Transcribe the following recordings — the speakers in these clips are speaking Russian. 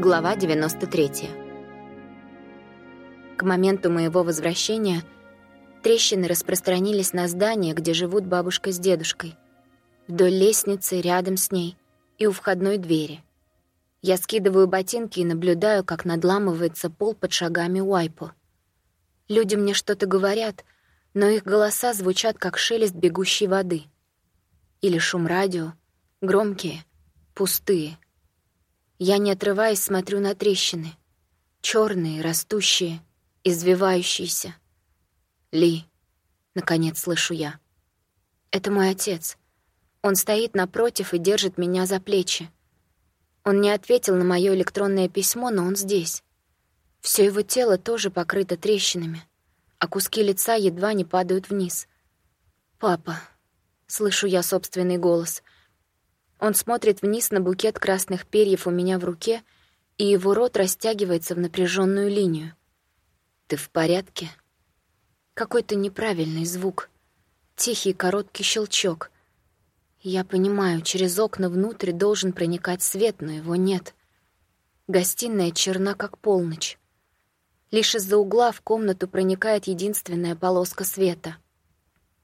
Глава 93. К моменту моего возвращения трещины распространились на здание, где живут бабушка с дедушкой, вдоль лестницы, рядом с ней и у входной двери. Я скидываю ботинки и наблюдаю, как надламывается пол под шагами Уайпо. Люди мне что-то говорят, но их голоса звучат, как шелест бегущей воды. Или шум радио, громкие, пустые — я, не отрываясь, смотрю на трещины. черные, растущие, извивающиеся. «Ли», — наконец слышу я. «Это мой отец. Он стоит напротив и держит меня за плечи. Он не ответил на мое электронное письмо, но он здесь. Все его тело тоже покрыто трещинами, а куски лица едва не падают вниз. «Папа», — слышу я собственный голос, он смотрит вниз на букет красных перьев у меня в руке, и его рот растягивается в напряженную линию. «Ты в порядке?» Какой-то неправильный звук. Тихий короткий щелчок. Я понимаю, через окна внутрь должен проникать свет, но его нет. Гостиная черна, как полночь. Лишь из-за угла в комнату проникает единственная полоска света.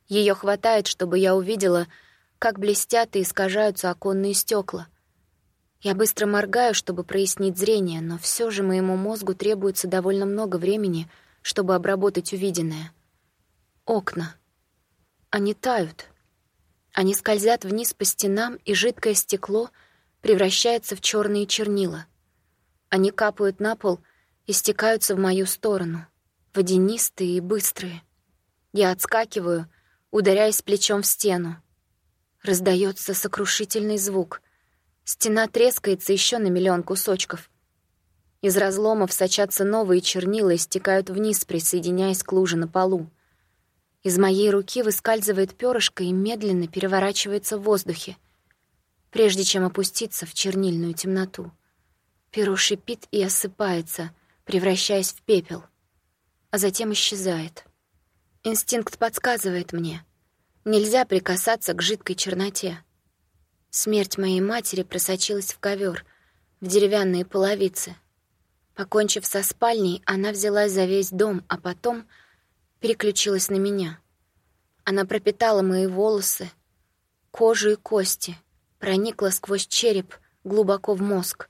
Ее хватает, чтобы я увидела — как блестят и искажаются оконные стекла. Я быстро моргаю, чтобы прояснить зрение, но все же моему мозгу требуется довольно много времени, чтобы обработать увиденное. Окна. Они тают. Они скользят вниз по стенам, и жидкое стекло превращается в черные чернила. Они капают на пол и стекаются в мою сторону, водянистые и быстрые. Я отскакиваю, ударяясь плечом в стену. Раздается сокрушительный звук. Стена трескается еще на миллион кусочков. Из разломов сочатся новые чернила и стекают вниз, присоединяясь к луже на полу. Из моей руки выскальзывает перышко и медленно переворачивается в воздухе, прежде чем опуститься в чернильную темноту. Перо шипит и осыпается, превращаясь в пепел, а затем исчезает. Инстинкт подсказывает мне — Нельзя прикасаться к жидкой черноте. Смерть моей матери просочилась в ковер, в деревянные половицы. Покончив со спальней, она взялась за весь дом, а потом переключилась на меня. Она пропитала мои волосы, кожу и кости, проникла сквозь череп глубоко в мозг,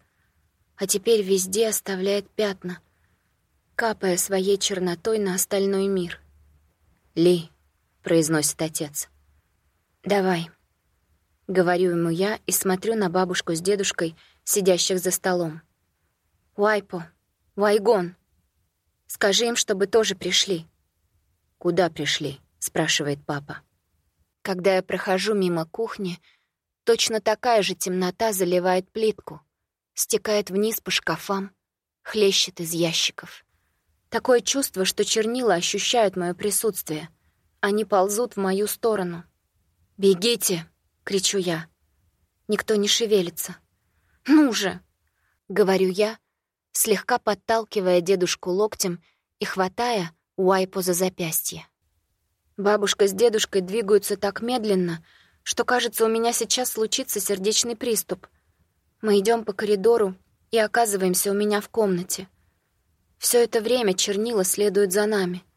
а теперь везде оставляет пятна, капая своей чернотой на остальной мир. «Ли», произносит отец. «Давай», — говорю ему я и смотрю на бабушку с дедушкой, сидящих за столом. «Вайпо, Вайгон, скажи им, чтобы тоже пришли». «Куда пришли?» — спрашивает папа. Когда я прохожу мимо кухни, точно такая же темнота заливает плитку, стекает вниз по шкафам, хлещет из ящиков. Такое чувство, что чернила ощущают мое присутствие — они ползут в мою сторону. «Бегите!» — кричу я. Никто не шевелится. «Ну же!» — говорю я, слегка подталкивая дедушку локтем и хватая Уайпо за запястье. Бабушка с дедушкой двигаются так медленно, что, кажется, у меня сейчас случится сердечный приступ. Мы идем по коридору и оказываемся у меня в комнате. Все это время чернила следуют за нами —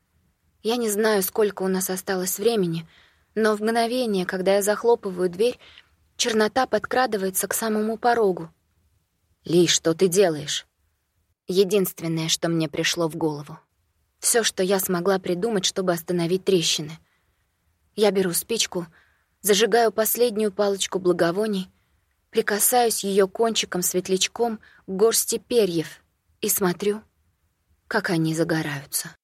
я не знаю, сколько у нас осталось времени, но в мгновение, когда я захлопываю дверь, чернота подкрадывается к самому порогу. «Ли, что ты делаешь?» Единственное, что мне пришло в голову. Все, что я смогла придумать, чтобы остановить трещины. Я беру спичку, зажигаю последнюю палочку благовоний, прикасаюсь ее кончиком-светлячком к горсти перьев и смотрю, как они загораются.